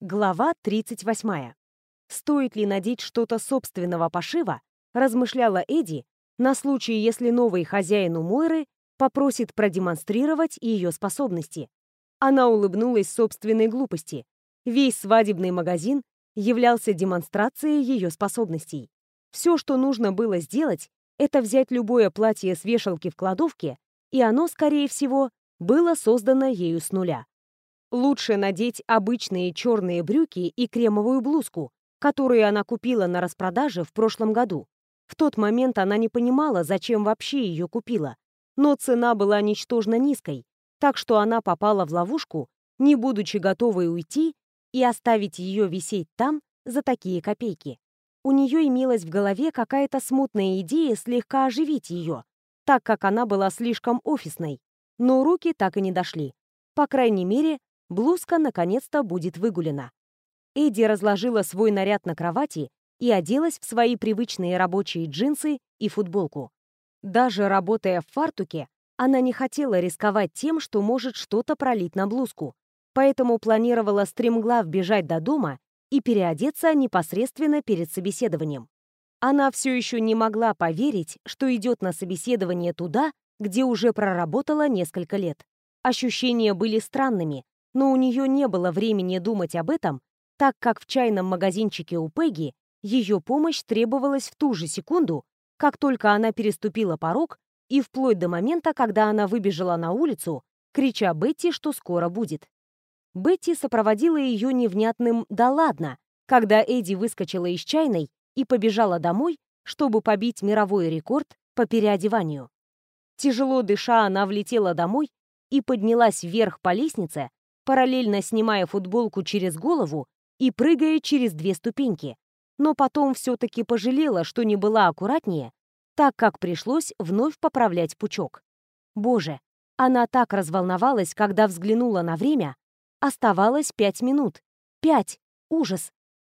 Глава 38. Стоит ли надеть что-то собственного пошива, размышляла Эдди, на случай, если новый хозяин у Мойры попросит продемонстрировать ее способности. Она улыбнулась собственной глупости. Весь свадебный магазин являлся демонстрацией ее способностей. Все, что нужно было сделать, это взять любое платье с вешалки в кладовке, и оно, скорее всего, было создано ею с нуля. Лучше надеть обычные черные брюки и кремовую блузку, которые она купила на распродаже в прошлом году. В тот момент она не понимала, зачем вообще ее купила, но цена была ничтожно низкой, так что она попала в ловушку, не будучи готовой уйти и оставить ее висеть там за такие копейки. У нее имелась в голове какая-то смутная идея слегка оживить ее, так как она была слишком офисной, но руки так и не дошли. По крайней мере, Блузка наконец-то будет выгулена. Эдди разложила свой наряд на кровати и оделась в свои привычные рабочие джинсы и футболку. Даже работая в фартуке, она не хотела рисковать тем, что может что-то пролить на блузку, поэтому планировала стремглав бежать до дома и переодеться непосредственно перед собеседованием. Она все еще не могла поверить, что идет на собеседование туда, где уже проработала несколько лет. Ощущения были странными, но у нее не было времени думать об этом, так как в чайном магазинчике у Пегги ее помощь требовалась в ту же секунду, как только она переступила порог и вплоть до момента, когда она выбежала на улицу, крича Бетти, что скоро будет. Бетти сопроводила ее невнятным «да ладно», когда Эдди выскочила из чайной и побежала домой, чтобы побить мировой рекорд по переодеванию. Тяжело дыша, она влетела домой и поднялась вверх по лестнице, параллельно снимая футболку через голову и прыгая через две ступеньки. Но потом все-таки пожалела, что не была аккуратнее, так как пришлось вновь поправлять пучок. Боже, она так разволновалась, когда взглянула на время. Оставалось пять минут. Пять! Ужас!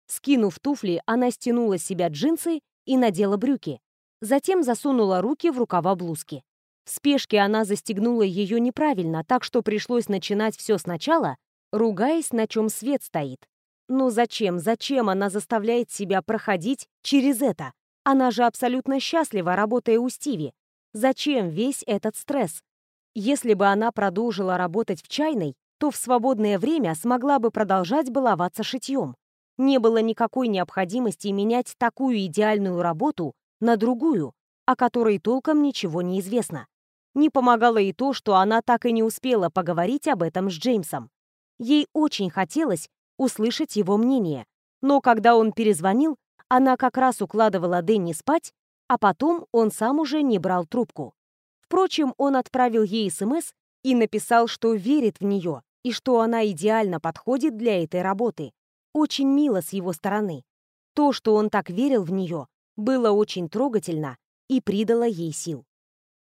Скинув туфли, она стянула с себя джинсы и надела брюки. Затем засунула руки в рукава блузки. В спешке она застегнула ее неправильно, так что пришлось начинать все сначала, ругаясь, на чем свет стоит. Ну зачем, зачем она заставляет себя проходить через это? Она же абсолютно счастлива, работая у Стиви. Зачем весь этот стресс? Если бы она продолжила работать в чайной, то в свободное время смогла бы продолжать баловаться шитьем. Не было никакой необходимости менять такую идеальную работу на другую, о которой толком ничего не известно. Не помогало и то, что она так и не успела поговорить об этом с Джеймсом. Ей очень хотелось услышать его мнение, но когда он перезвонил, она как раз укладывала Дэнни спать, а потом он сам уже не брал трубку. Впрочем, он отправил ей СМС и написал, что верит в нее и что она идеально подходит для этой работы. Очень мило с его стороны. То, что он так верил в нее, было очень трогательно и придало ей сил.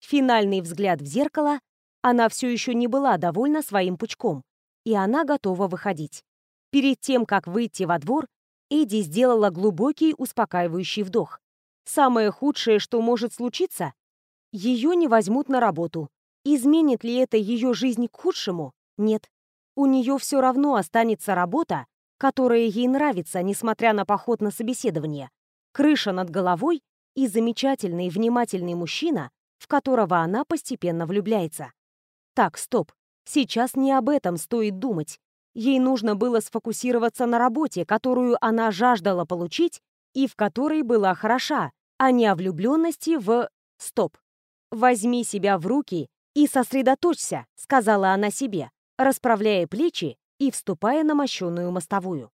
Финальный взгляд в зеркало, она все еще не была довольна своим пучком, и она готова выходить. Перед тем, как выйти во двор, Эдди сделала глубокий успокаивающий вдох. Самое худшее, что может случиться, ее не возьмут на работу. Изменит ли это ее жизнь к худшему? Нет. У нее все равно останется работа, которая ей нравится, несмотря на поход на собеседование. Крыша над головой и замечательный внимательный мужчина, в которого она постепенно влюбляется. Так, стоп. Сейчас не об этом стоит думать. Ей нужно было сфокусироваться на работе, которую она жаждала получить и в которой была хороша, а не о влюбленности в... Стоп. «Возьми себя в руки и сосредоточься», — сказала она себе, расправляя плечи и вступая на мощенную мостовую.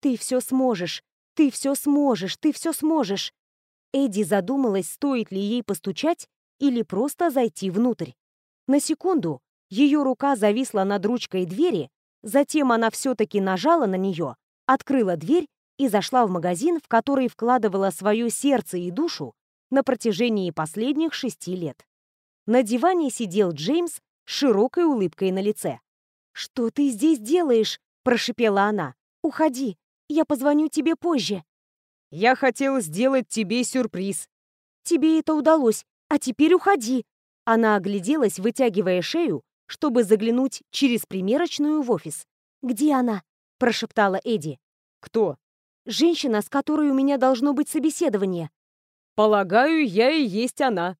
«Ты все сможешь, ты все сможешь, ты все сможешь». Эдди задумалась, стоит ли ей постучать или просто зайти внутрь. На секунду ее рука зависла над ручкой двери, затем она все-таки нажала на нее, открыла дверь и зашла в магазин, в который вкладывала свое сердце и душу на протяжении последних шести лет. На диване сидел Джеймс с широкой улыбкой на лице. «Что ты здесь делаешь?» – прошипела она. «Уходи, я позвоню тебе позже». «Я хотел сделать тебе сюрприз». «Тебе это удалось. «А теперь уходи!» Она огляделась, вытягивая шею, чтобы заглянуть через примерочную в офис. «Где она?» — прошептала Эдди. «Кто?» «Женщина, с которой у меня должно быть собеседование». «Полагаю, я и есть она».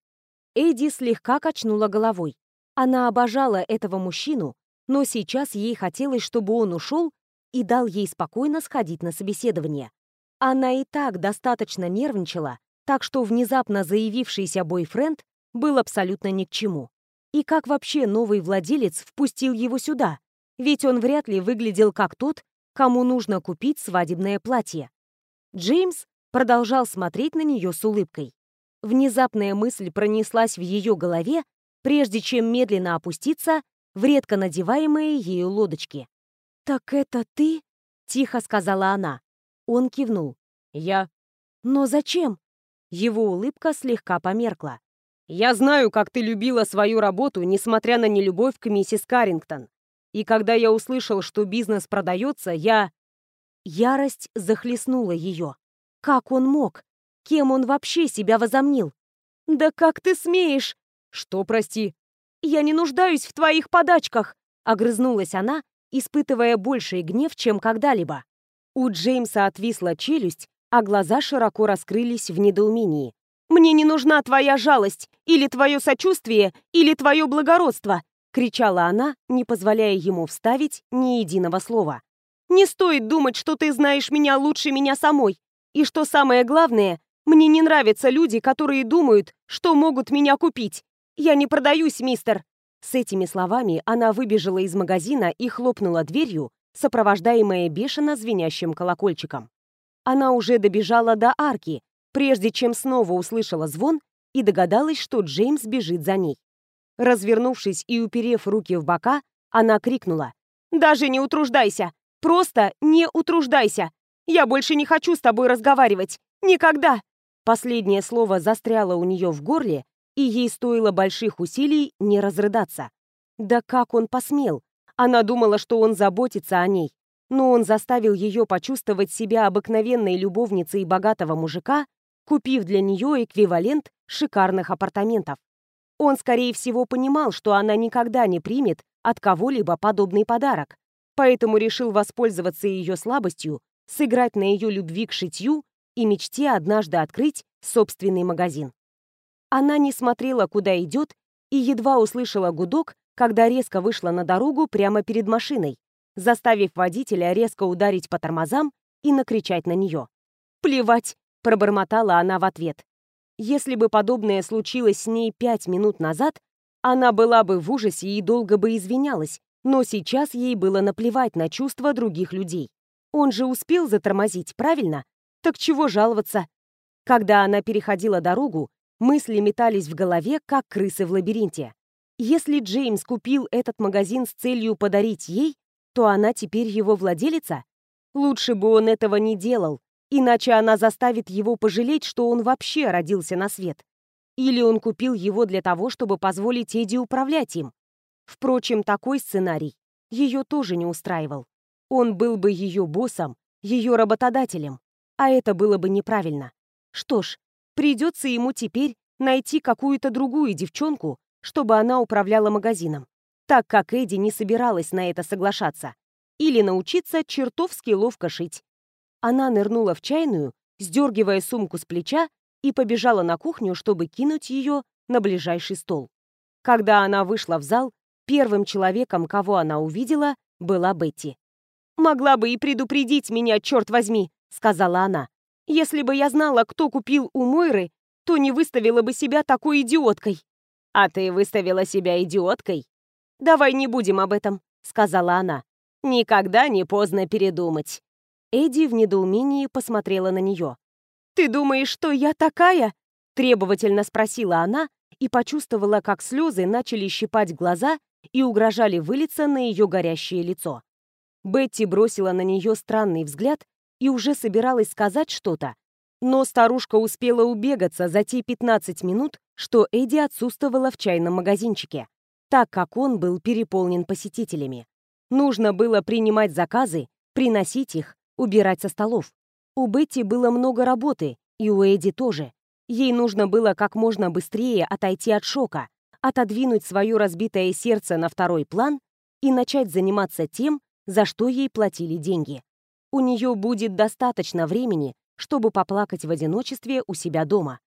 Эдди слегка качнула головой. Она обожала этого мужчину, но сейчас ей хотелось, чтобы он ушел и дал ей спокойно сходить на собеседование. Она и так достаточно нервничала, так что внезапно заявившийся бойфренд был абсолютно ни к чему. И как вообще новый владелец впустил его сюда? Ведь он вряд ли выглядел как тот, кому нужно купить свадебное платье. Джеймс продолжал смотреть на нее с улыбкой. Внезапная мысль пронеслась в ее голове, прежде чем медленно опуститься в редко надеваемые ею лодочки. «Так это ты?» — тихо сказала она. Он кивнул. «Я». «Но зачем?» Его улыбка слегка померкла. «Я знаю, как ты любила свою работу, несмотря на нелюбовь к миссис Каррингтон. И когда я услышал, что бизнес продается, я...» Ярость захлестнула ее. Как он мог? Кем он вообще себя возомнил? «Да как ты смеешь?» «Что, прости?» «Я не нуждаюсь в твоих подачках!» Огрызнулась она, испытывая больший гнев, чем когда-либо. У Джеймса отвисла челюсть, а глаза широко раскрылись в недоумении. «Мне не нужна твоя жалость, или твое сочувствие, или твое благородство!» — кричала она, не позволяя ему вставить ни единого слова. «Не стоит думать, что ты знаешь меня лучше меня самой. И что самое главное, мне не нравятся люди, которые думают, что могут меня купить. Я не продаюсь, мистер!» С этими словами она выбежала из магазина и хлопнула дверью, сопровождаемая бешено звенящим колокольчиком. Она уже добежала до арки, прежде чем снова услышала звон и догадалась, что Джеймс бежит за ней. Развернувшись и уперев руки в бока, она крикнула. «Даже не утруждайся! Просто не утруждайся! Я больше не хочу с тобой разговаривать! Никогда!» Последнее слово застряло у нее в горле, и ей стоило больших усилий не разрыдаться. Да как он посмел? Она думала, что он заботится о ней, но он заставил ее почувствовать себя обыкновенной любовницей богатого мужика, купив для нее эквивалент шикарных апартаментов. Он, скорее всего, понимал, что она никогда не примет от кого-либо подобный подарок, поэтому решил воспользоваться ее слабостью, сыграть на ее любви к шитью и мечте однажды открыть собственный магазин. Она не смотрела, куда идет, и едва услышала гудок, когда резко вышла на дорогу прямо перед машиной, заставив водителя резко ударить по тормозам и накричать на нее. «Плевать!» — пробормотала она в ответ. Если бы подобное случилось с ней пять минут назад, она была бы в ужасе и долго бы извинялась, но сейчас ей было наплевать на чувства других людей. Он же успел затормозить, правильно? Так чего жаловаться? Когда она переходила дорогу, мысли метались в голове, как крысы в лабиринте. Если Джеймс купил этот магазин с целью подарить ей, то она теперь его владелица? Лучше бы он этого не делал, иначе она заставит его пожалеть, что он вообще родился на свет. Или он купил его для того, чтобы позволить Эдди управлять им. Впрочем, такой сценарий ее тоже не устраивал. Он был бы ее боссом, ее работодателем, а это было бы неправильно. Что ж, придется ему теперь найти какую-то другую девчонку, чтобы она управляла магазином, так как Эдди не собиралась на это соглашаться, или научиться чертовски ловко шить. Она нырнула в чайную, сдергивая сумку с плеча, и побежала на кухню, чтобы кинуть ее на ближайший стол. Когда она вышла в зал, первым человеком, кого она увидела, была Бетти. «Могла бы и предупредить меня, черт возьми», — сказала она. «Если бы я знала, кто купил у Мойры, то не выставила бы себя такой идиоткой». «А ты выставила себя идиоткой?» «Давай не будем об этом», — сказала она. «Никогда не поздно передумать». Эдди в недоумении посмотрела на нее. «Ты думаешь, что я такая?» — требовательно спросила она и почувствовала, как слезы начали щипать глаза и угрожали вылиться на ее горящее лицо. Бетти бросила на нее странный взгляд и уже собиралась сказать что-то, но старушка успела убегаться за те 15 минут, что Эдди отсутствовала в чайном магазинчике, так как он был переполнен посетителями. Нужно было принимать заказы, приносить их, убирать со столов. У Бетти было много работы, и у Эдди тоже. Ей нужно было как можно быстрее отойти от шока, отодвинуть свое разбитое сердце на второй план и начать заниматься тем, за что ей платили деньги. У нее будет достаточно времени, чтобы поплакать в одиночестве у себя дома.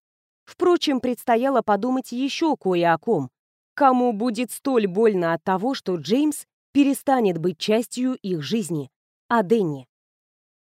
Впрочем, предстояло подумать еще кое о ком, кому будет столь больно от того, что Джеймс перестанет быть частью их жизни, о Денни.